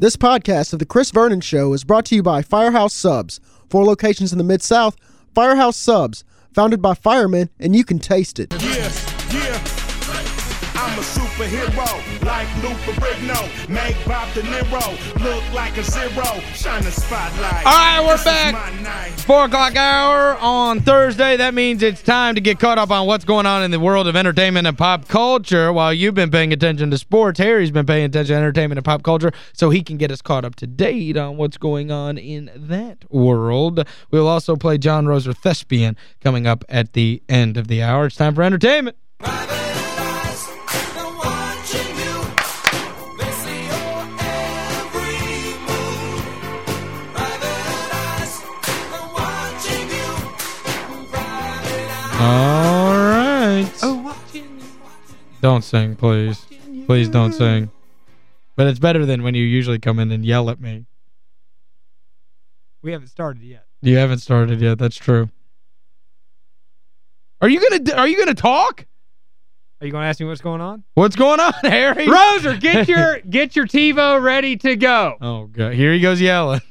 This podcast of The Chris Vernon Show is brought to you by Firehouse Subs. Four locations in the Mid-South, Firehouse Subs, founded by firemen, and you can taste it. Yeah, yeah. A superhero, like Lou Ferrigno. Make Bob De Niro look like a zero. Shine the spotlight. All right, we're This back. Four o'clock hour on Thursday. That means it's time to get caught up on what's going on in the world of entertainment and pop culture. While you've been paying attention to sports, Harry's been paying attention to entertainment and pop culture so he can get us caught up to date on what's going on in that world. We'll also play John Roser Thespian coming up at the end of the hour. It's time for entertainment. All right. Oh, don't sing, please. Please don't sing. But it's better than when you usually come in and yell at me. We haven't started yet. You haven't started yet. That's true. Are you going to are you going to talk? Are you going to ask me what's going on? What's going on, Harry? Roser, get your get your TiVo ready to go. Oh god, here he goes yelling.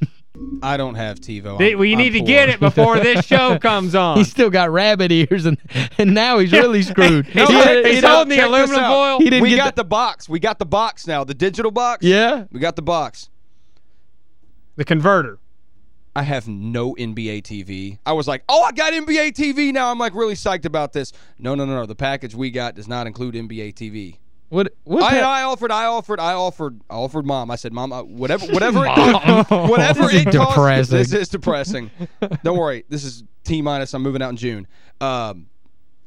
I don't have TiVo. Th- I'm- well, you I'm need to get it before this show comes on. He's still got rabbit ears and and now he's really screwed. He's, He- holding- he he's holding the aluminum foil. He didn't we get got the- the box. We got the box now. The digital box. Yeah? We got the box. The converter. I have no NBA TV. I was like, oh, I got NBA TV now. I'm like really psyched about this. No, no, no, no. The package we got does not include NBA TV. What what I, I offered, I offered, I offered, I offered mom. I said, mom, uh, whatever, whatever, Mom. it, whatever This is it costs. depressing. This is depressing. Don't worry, this is T minus. I'm moving out in June. Um,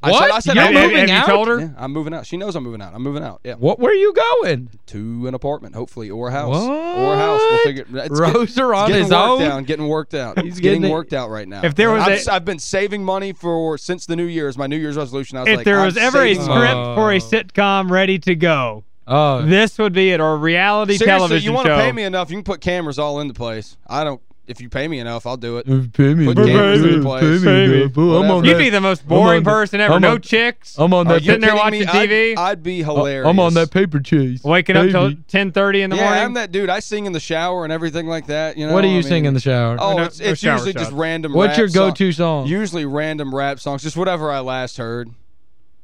I What? said, I said, You're I'm have, moving have you out? told her? Yeah, I'm moving out. She knows I'm moving out. I'm moving out. Yeah. What where are you going? To an apartment, hopefully, or a house. What? Or a house. We'll figure it's Roser it's on his worked own? Out, getting worked out. He's He's getting, getting worked out right now. If there was I've, a- s- I've been saving money for since the New Year's. My New Year's resolution. I was If like, there I'm was ever a script money. for Oh. a sitcom ready to go, Oh. this would be it, or a reality Seriously, television you want to pay me enough, you can put cameras all into place. I don't. If you pay me enough, I'll do it. Pay me, Put bro. cameras Pay in me, place. pay me, Pay me. bro. I'm on Whatever. You'd that- be the most boring the- person ever. I'm No on- chicks. I'm on Are that you sitting there kidding me? watching TV? I'd, I'd be hilarious. I'm on that paper chase. Waking up till 10:30 in the yeah, morning. I'm that dude. I sing in the shower and everything like that. You know. What do I you mean- sing in the shower? Oh, No- it's, it's shower usually just random. What's rap your go-to song? Usually random rap songs, just whatever I last heard.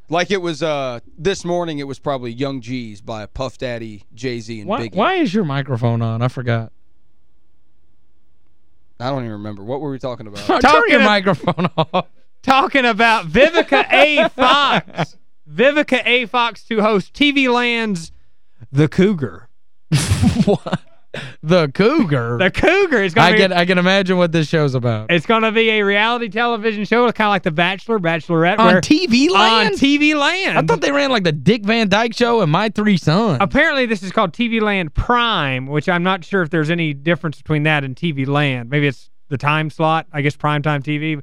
Like it was uh this morning. It was probably Young G's by Puff Daddy, Jay Z, and Why, Biggie. why is your microphone on? I forgot. I don't even remember. What were we talking about? Turn Talking your microphone off. talking about Vivica A. Fox. Vivica A. Fox to host TV Land's The Cougar. what? The Cougar. The Cougar is going I to be can I can imagine what this show's about. it's going to be a reality television show kind of like The Bachelor, Bachelorette on TV Land? on TV Land. I thought they ran like the Dick Van Dyke show and My Three Sons. Apparently this is called TV Land Prime, which I'm not sure if there's any difference between that and TV Land. Maybe it's the time slot, I guess primetime TV.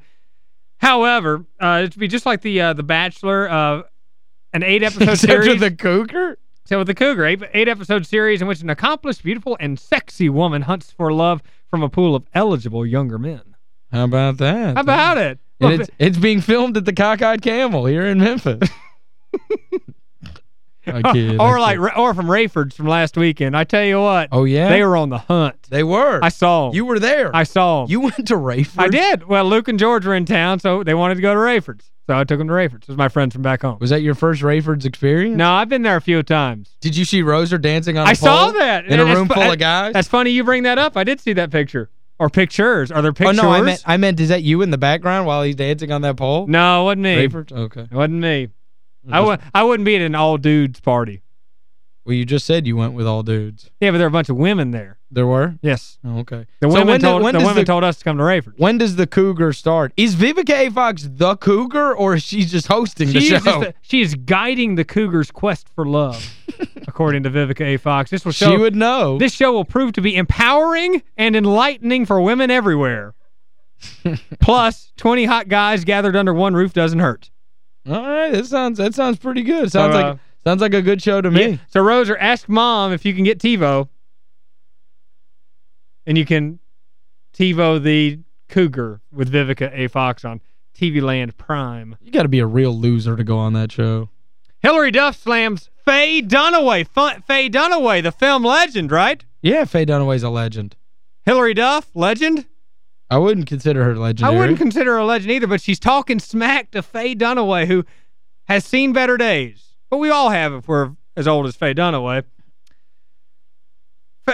However, uh, it'd be just like the uh, the Bachelor, uh, an eight episode Except for series. the Cougar? So with the Cougar, eight, eight episode series in which an accomplished, beautiful, and sexy woman hunts for love from a pool of eligible younger men. How about that? How about it? And it's, it's being filmed at the Cockeyed Camel here in Memphis. Kid, or like kid. or from Raiford's from last weekend. I tell you what. Oh, yeah? They were on the hunt. They were. I saw 'em. You were there. I saw 'em. You went to Raiford? I did. Well, Luke and George were in town, so they wanted to go to Raiford's. So I took them to Raiford's. It was my friends from back home. Was that your first Raiford's experience? No, I've been there a few times. Did you see Roser dancing on a I saw that. In a room full of guys? That's funny you bring that up. I did see that picture. Or pictures. Are there Oh, pictures? no, I meant, I meant, is that you in the background while he's dancing on that pole? No, it wasn't me. Raiford's? Okay. It wasn't me. I w I wouldn't be at an all dudes party. Well, you just said you went with all dudes. Yeah, but there were a bunch of women there. There were? Yes. Oh, okay. The So women did- told the women the, told us to come to Raiford. When does the Cougar start? Is Vivica A. Fox the Cougar or is she just hosting the show? a- she is guiding the Cougars' quest for love, according to Vivica A. Fox. This will show she would know. This show will prove to be empowering and enlightening for women everywhere. Plus, 20 hot guys gathered under one roof doesn't hurt. All right, that sounds that sounds pretty good. Sounds So, like uh, sounds like a good show to me. Yeah. So, Roser, ask Mom if you can get TiVo. And you can TiVo the Cougar with Vivica A. Fox on TV Land Prime. You got to be a real loser to go on that show. Hilary Duff slams Faye Dunaway. Fu Faye Dunaway, the film legend, right? Yeah, Faye Dunaway's a legend. Hilary Duff, legend? I wouldn't consider her legendary. I wouldn't consider her a legend either, but she's talking smack to Faye Dunaway, who has seen better days. But we all have if we're as old as Faye Dunaway.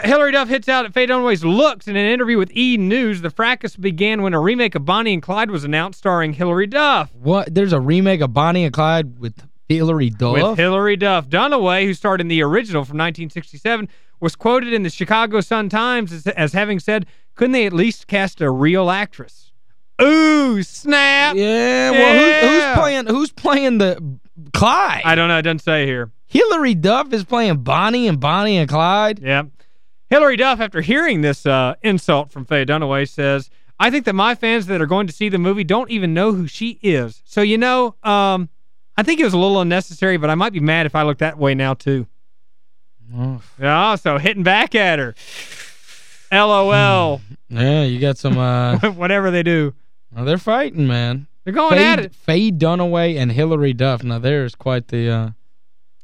Hilary Duff hits out at Faye Dunaway's looks in an interview with E! News. The fracas began when a remake of Bonnie and Clyde was announced starring Hilary Duff. What? There's a remake of Bonnie and Clyde with Hilary Duff? With Hilary Duff. Dunaway, who starred in the original from 1967, was quoted in the Chicago Sun-Times as, as having said, couldn't they at least cast a real actress? Ooh, snap! Yeah, well, who, who's playing who's playing the Clyde? I don't know. It doesn't say here. Hilary Duff is playing Bonnie and Bonnie and Clyde. Yeah. Hilary Duff, after hearing this uh, insult from Faye Dunaway, says, I think that my fans that are going to see the movie don't even know who she is. So, you know, um, I think it was a little unnecessary, but I might be mad if I look that way now, too. Oh, Yeah, so hitting back at her. LOL. yeah, you got some uh Whatever they do. well, they're fighting, man. They're going at Faye, it. Faye Dunaway and Hilary Duff. Now there's quite the uh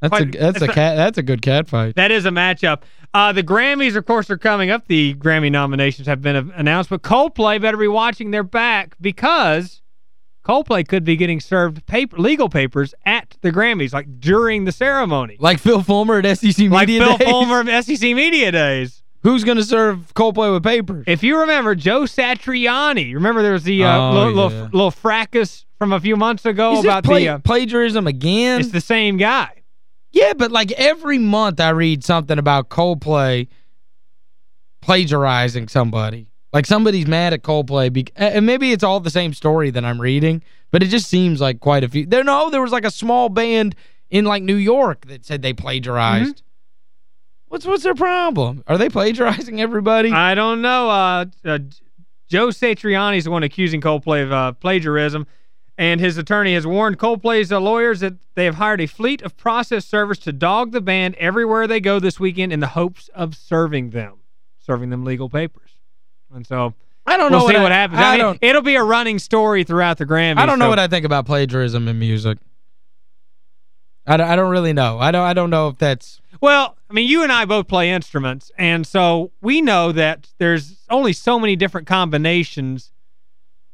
that's Quite- a that's a a- cat that's a good cat fight. That is a matchup. Uh, the Grammys, of course, are coming up. The Grammy nominations have been announced, but Coldplay better be watching their back because Coldplay could be getting served paper, legal papers at the Grammys, like during the ceremony. Like Phil Fulmer at SEC Media Like Phil Fulmer of SEC Media Days. Who's going to serve Coldplay with papers? If you remember, Joe Satriani, remember there was the uh, Oh, little, yeah. little, fracas from a few months ago Is about pla- the... Uh, plagiarism again? it's the same guy. Yeah, but like every month I read something about Coldplay plagiarizing somebody. Like somebody's mad at Coldplay. Be and maybe it's all the same story that I'm reading, but it just seems like quite a few. There, no, there was like a small band in like New York that said they plagiarized. Mm-hmm. What's what's their problem? Are they plagiarizing everybody? I don't know. Uh, uh, Joe Satriani is the one accusing Coldplay of uh, plagiarism, and his attorney has warned Coldplay's uh, lawyers that they have hired a fleet of process servers to dog the band everywhere they go this weekend in the hopes of serving them, serving them legal papers. And so I don't we'll know see what, what, I, happens. I, I, mean, don't it'll be a running story throughout the Grammys. I don't know so- what I think about plagiarism in music. I don't, I don't really know. I don't I don't know if that's Well, I mean, you and I both play instruments, and so we know that there's only so many different combinations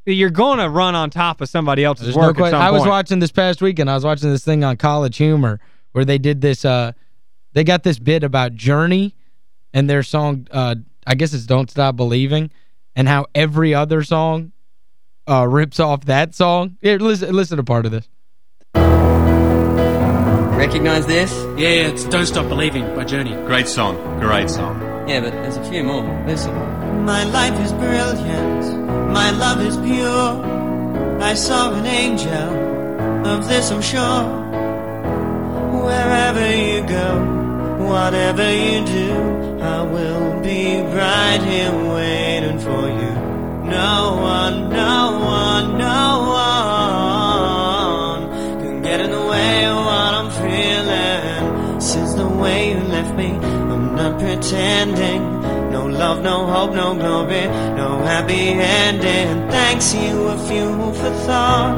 that you're going to run on top of somebody else's There's work no I was point. watching this past weekend. I was watching this thing on College Humor where they did this uh they got this bit about Journey and their song uh I guess it's Don't Stop Believing and how every other song uh rips off that song. Here, listen listen to part of this. Recognize this? Yeah, yeah, it's Don't Stop Believing by Journey. Great song. Great song. Yeah, but there's a few more. Listen. My life is brilliant, my love is pure. I saw an angel, of this I'm sure. Wherever you go, whatever you do, I will be right here waiting for you. No one, no pretending. No love, no hope, no glory, no happy ending. Thanks you a few for thought.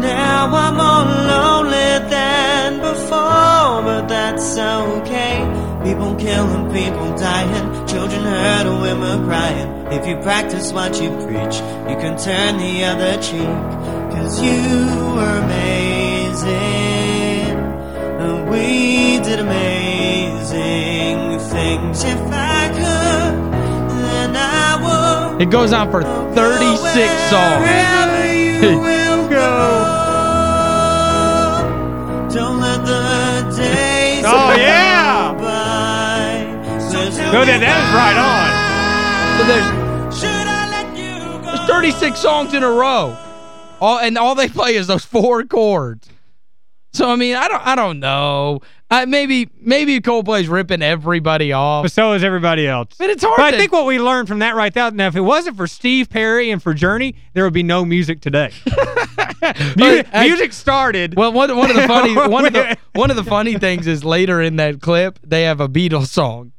Now I'm more lonely than before, but that's okay. People killing, people dying, children hurt, women crying. If you practice what you preach, you can turn the other cheek. Cause you were amazing, and we did amazing things. If I could, then I would. It goes on for 36 songs. Wherever you will go. Don't let the days Oh, yeah. go by. So tell Go that is right on. So there's Should I let you go? There's 36 songs in a row. All and all they play is those four chords. So I mean, I don't I don't know. I maybe maybe Coldplay's ripping everybody off. But so is everybody else. But it's hard But I think what we learned from that right there, now if it wasn't for Steve Perry and for Journey, there would be no music today. music, I- music started. Well, one one of the funny one of the one of the funny things is later in that clip they have a Beatles song.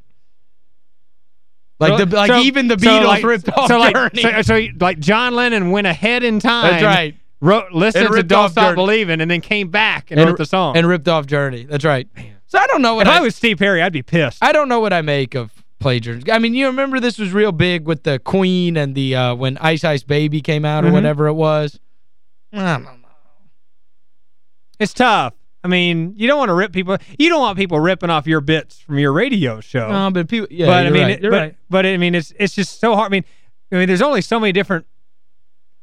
Like the like so- even the so Beatles like- ripped off so like, Journey. So, so like John Lennon went ahead in time. That's right. Wrote, listened to Don't Stop Journey. Believing and then came back and, and, wrote the song. and ripped off Journey. That's right. So I don't know what if I, I was Steve Perry, I'd be pissed. I don't know what I make of plagiarism. I mean, you remember this was real big with the Queen and the uh, when Ice Ice Baby came out or Mhm. whatever it was. I don't know. It's tough. I mean, you don't want to rip people. You don't want people ripping off your bits from your radio show. No, but people yeah, but I mean, right. it- but, right. but I mean, it's it's just so hard. I mean, I mean, there's only so many different.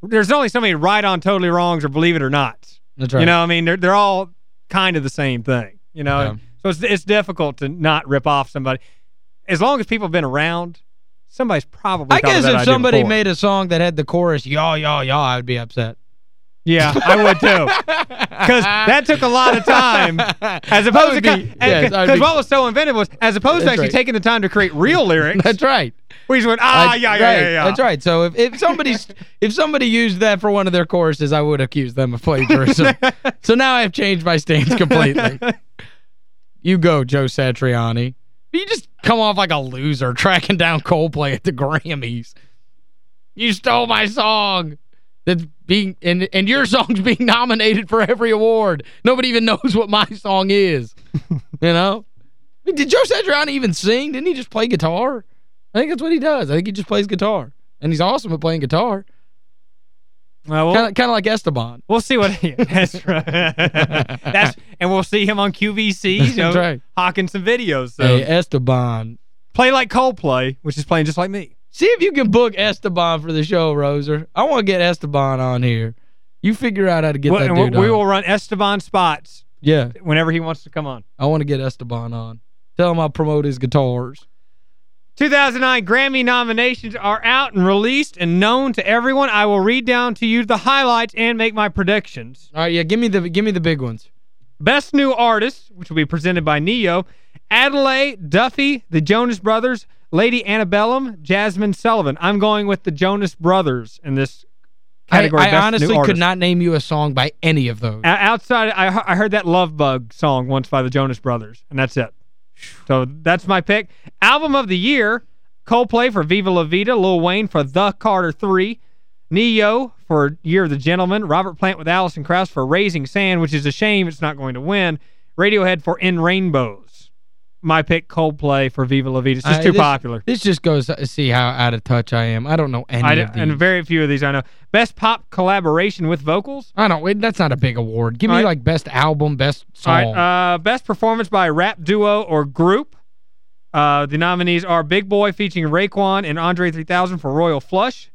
There's only so many right on totally wrongs or believe it or not. That's right. You know, I mean, they're they're all kind of the same thing. You know, Yeah. so it's it's difficult to not rip off somebody. As long as people have been around, somebody's probably. I guess if somebody before. made a song that had the chorus yaw yaw yaw, I would be upset. Yeah, I would too. Because that took a lot of time, as opposed to be- yes, because what was so inventive was as opposed to actually right. taking the time to create real lyrics. That's right. we just went ah I- yeah yeah right, yeah yeah. That's right. So if, if somebody's if somebody used that for one of their choruses, I would accuse them of plagiarism. so now I've changed my stance completely. you go, Joe Satriani. You just come off like a loser tracking down Coldplay at the Grammys. You stole my song. That's being and and your song's being nominated for every award. Nobody even knows what my song is. you know? I mean, did Joe Satriani even sing? Didn't he just play guitar? I think that's what he does. I think he just plays guitar. And he's awesome at playing guitar. Well, Kind of kind of like Esteban. We'll see what he that's right. that's and we'll see him on QVC, you know, right. hawking some videos. So Hey, Esteban. play like Coldplay, which is playing just like me. See if you can book Esteban for the show, Roser. I want to get Esteban on here. You figure out how to get Well, that and we- dude we will run Esteban spots Yeah, whenever he wants to come on. I want to get Esteban on. Tell him I'll promote his guitars. 2009 Grammy nominations are out and released and known to everyone. I will read down to you the highlights and make my predictions. All right, yeah, give me the give me the big ones. Best New Artist, which will be presented by Ne-Yo, Adelaide, Duffy, the Jonas Brothers, Lady Antebellum, Jazmine Sullivan. I'm going with the Jonas Brothers in this category. I New honestly could not name you a song by any of those. Outside, I, I heard that Love Bug song once by the Jonas Brothers, and that's it. So that's my pick. Album of the Year, Coldplay for Viva La Vida, Lil Wayne for The Carter 3, Ne-Yo for Year of the Gentleman, Robert Plant with Alison Krauss for Raising Sand, which is a shame it's not going to win, Radiohead for In Rainbows. My pick, Coldplay for Viva La Vida. It's just I- too this- popular. This just goes to see how out of touch I am. I don't know any I, of these. and very few of these I know. Best Pop Collaboration with Vocals, I don't. Wait, that's not a big award. Give me All right. like best album, best All song. right, uh, best performance by rap duo or group. Uh, the nominees are Big Boi featuring Raekwon and Andre 3000 for Royal Flush.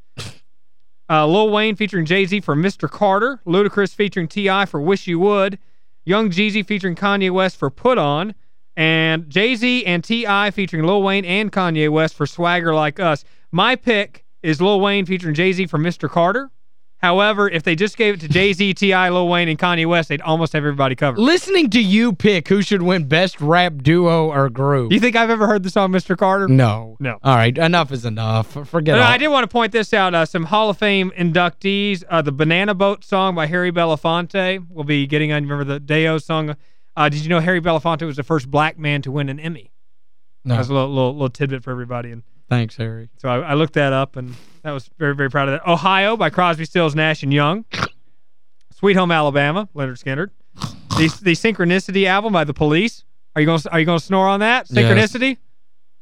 Uh, Lil Wayne featuring Jay-Z for Mr. Carter. Ludacris featuring T.I. for Wish You Would. Young Jeezy featuring Kanye West for Put On. And Jay-Z and T.I. featuring Lil Wayne and Kanye West for Swagger Like Us. My pick is Lil Wayne featuring Jay-Z for Mr. Carter. However, if they just gave it to Jay-Z, T.I., Lil Wayne, and Kanye West, they'd almost have everybody covered. Listening to you pick who should win best rap duo or group. Do you think I've ever heard the song Mr. Carter? no. No. All right, enough is enough. Forget all. I did want to point this out. Uh, some Hall of Fame inductees. Uh, the Banana Boat song by Harry Belafonte will be getting on. Remember the Deo song? Uh, did you know Harry Belafonte was the first black man to win an Emmy? No. That was a little, little, little tidbit for everybody. And Thanks, Harry. so I, I looked that up, and that was very, very proud of that. Ohio by Crosby, Stills, Nash, and Young. Sweet Home Alabama, Lynyrd Skynyrd. The, the Synchronicity album by The Police. Are you going to are you going to snore on that? Yes. Synchronicity?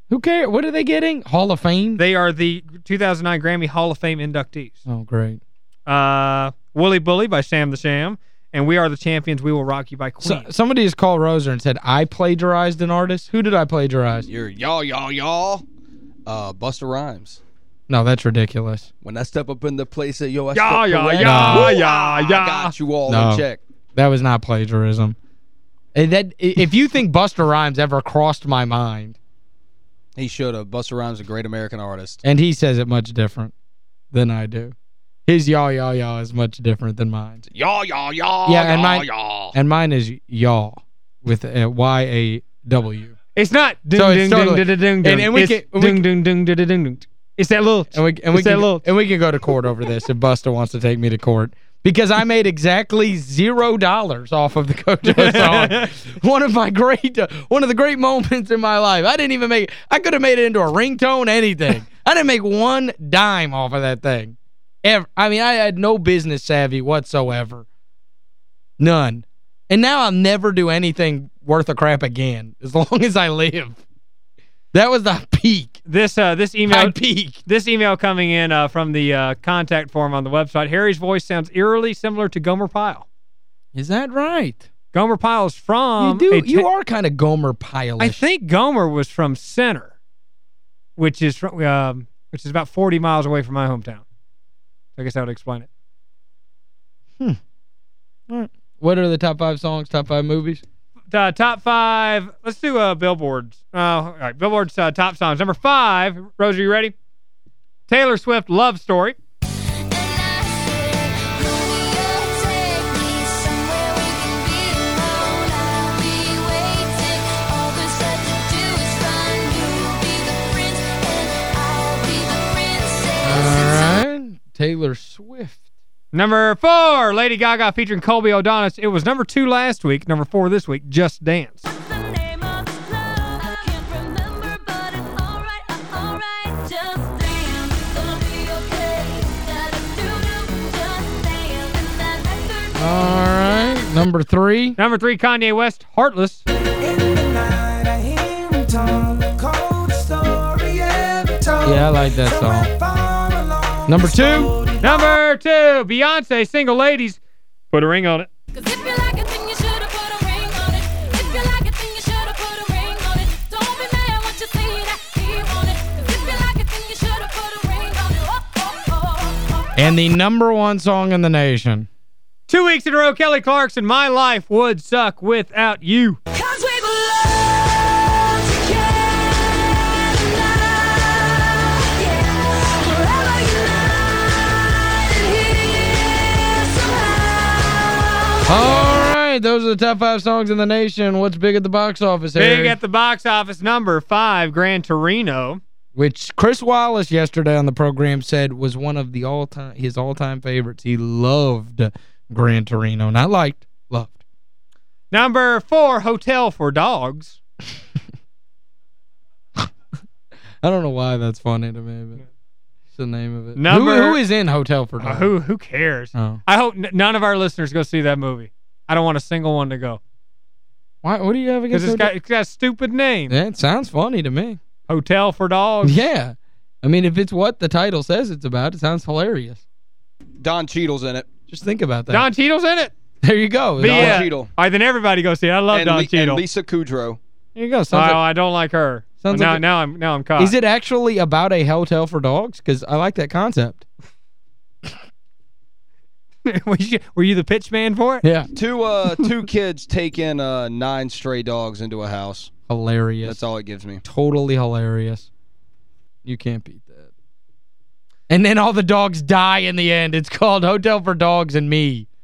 Who cares? What are they getting? Hall of Fame? They are the 2009 Grammy Hall of Fame inductees. oh, great. Uh, Wooly Bully by Sam the Sham. And We Are the Champions, We Will Rock You by So, Queen. somebody has called Roser and said, I plagiarized an artist. Who did I plagiarize? You're y'all, y'all, y'all. Uh, Busta Rhymes. No, that's ridiculous. When I step up in the place of yo, I Yeah, step yeah, correct. yeah, Woo, yeah, I yeah. got you all No. in check. That was not plagiarism. And that If you think Busta Rhymes ever crossed my mind, He should have. Busta Rhymes, a great American artist. and he says it much different than I do. His y'all, y'all, y'all is much different than mine. Y'all, y'all, y'all, Yeah, and y'all, mine- y'all. And mine is y'all with a Y-A-W. It's not ding, So ding, it's ding, totally- ding, ding, and- ding. and we It's can- ding, ding, ding, ding, ding, ding, ding. It's that little... And we and we it's that can little... and we can go to court over this if Busta wants to take me to court because I made exactly zero dollars off of the Kojo song. one of my great uh, one of the great moments in my life. I didn't even make I could have made it into a ringtone anything. I didn't make one dime off of that thing. Ever. I mean, I had no business savvy whatsoever. None. And now I'll never do anything worth a crap again as long as I live. That was the peak. This uh this email High peak. this email coming in uh, from the uh, contact form on the website. Harry's voice sounds eerily similar to Gomer Pyle. Is that right? Gomer Pyle is from you do. You are kind of Gomer Pyle. I think Gomer was from Center, which is from um, which is about 40 miles away from my hometown. I guess I would explain it. Hmm. What are the top five songs, top five movies? Uh, top five. Let's do uh, Billboard's. Uh, all right, Billboard's uh, top songs. Number five. Rose, are you ready? Taylor Swift, Love Story. Taylor Swift. Number four, Lady Gaga featuring Colby O'Donis. It was number two last week. Number four this week, Just Dance. All right. Number three. Number three, Kanye West, Heartless. Yeah, I like that song. Number two. Number two, Beyonce, Single Ladies. Put a ring on it. And the number one song in the nation. Two weeks in a row, Kelly Clarkson, My Life Would Suck Without You. All right. Those are the top five songs in the nation. What's big at the box office, Big Harry? at the box office, number five, Gran Torino. Which Chris Wallace yesterday on the program said was one of the all-time his all-time favorites. He loved Gran Torino. And I liked, loved. Number four, Hotel for Dogs. I don't know why that's funny to me, but the name of it. Who- Number- who is in Hotel for Uh, Dogs? who who cares? Oh. I hope n none of our listeners go see that movie. I don't want a single one to go. Why, what do you have Because against it's got, it's got a stupid name. Yeah, it sounds funny to me. Hotel for Dogs. Yeah. I mean, if it's what the title says it's about, it sounds hilarious. Don Cheadle's in it. Just think about that. Don Cheadle's in it? There you go. But Don yeah. Cheadle. All right, then everybody go see it. I love and, Don Le- Cheadle. and Lisa Kudrow. There you go. oh, like- I don't like her. Sounds now, like a- now I'm now I'm caught. Is it actually about a hotel for dogs? Because I like that concept. were, you, were you the pitch man for it? Yeah. Two uh two kids take in uh nine stray dogs into a house. Hilarious. That's all it gives me. Totally hilarious. You can't beat that. And then all the dogs die in the end. It's called Hotel for Dogs and Me.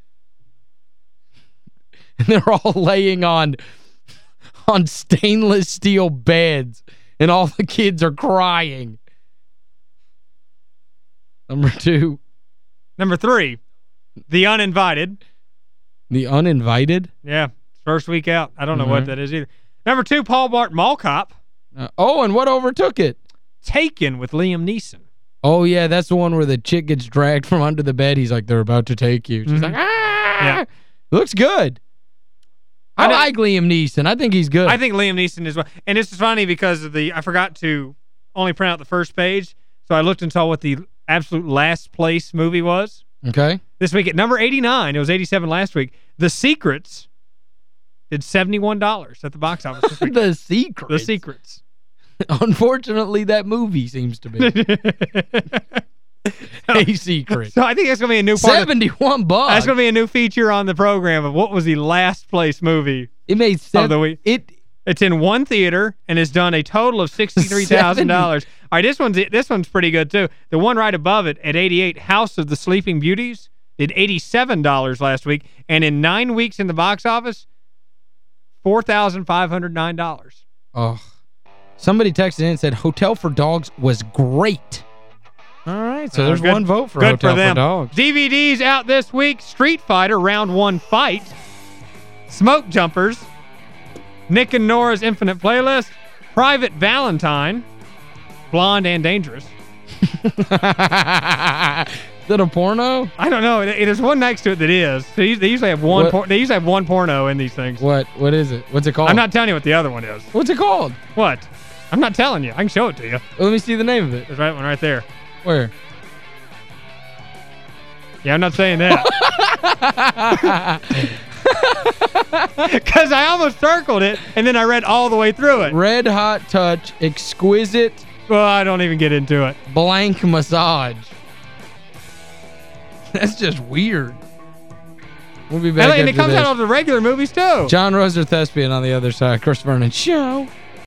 And they're all laying on on stainless steel beds. And all the kids are crying. Number two, Number three, The Uninvited. The Uninvited. Yeah, first week out. I don't know what Mhm. that is either. Number two, Paul Blart Mall Cop. Uh, oh, and what overtook it? Taken with Liam Neeson. Oh, yeah, that's the one where the chick gets dragged from under the bed. He's like, they're about to take you. She's Mhm. like, ah! Yeah. Looks good. I, I like Liam Neeson. I think he's good. I think Liam Neeson is one. And it's funny because of the I forgot to only print out the first page, so I looked and saw what the absolute last place movie was. Okay. This week at number 89, it was 87 last week. The Secrets did $71 at the box office the Secret. the Secrets. Unfortunately, that movie seems to be a secret. So I think that's going to be a new part. Of, 71 bucks. that's going to be a new feature on the program of what was the last place movie it made of the week. It It's in one theater and has done a total of $63,000. All right, this one's this one's pretty good too. The one right above it at 88 House of the Sleeping Beauties did $87 last week and in 9 weeks in the box office $4,509. Oh. Somebody texted in and said Hotel for Dogs was great. All right, so Uh, there's good- one vote for Good Hotel for them. Dogs. DVDs out this week. Street Fighter Round 1 Fight. Smoke Jumpers. Nick and Nora's Infinite Playlist. Private Valentine. Blonde and Dangerous. Is that a porno? I don't know. There's one next to it that is. They they usually have one por they usually have one porno in these things. What? What is it? What's it called? I'm not telling you what the other one is. What's it called? What? I'm not telling you. I can show it to you. Well, let me see the name of it. There's right one right there. Where? Yeah, I'm not saying that. Because I almost circled it, and then I read all the way through it. Red Hot Touch Exquisite Well, I don't even get into it. Blank Massage. That's just weird. We'll be back And, and it comes this. out of the regular movies, too. John Roser Thespian on the other side. Chris Vernon Show.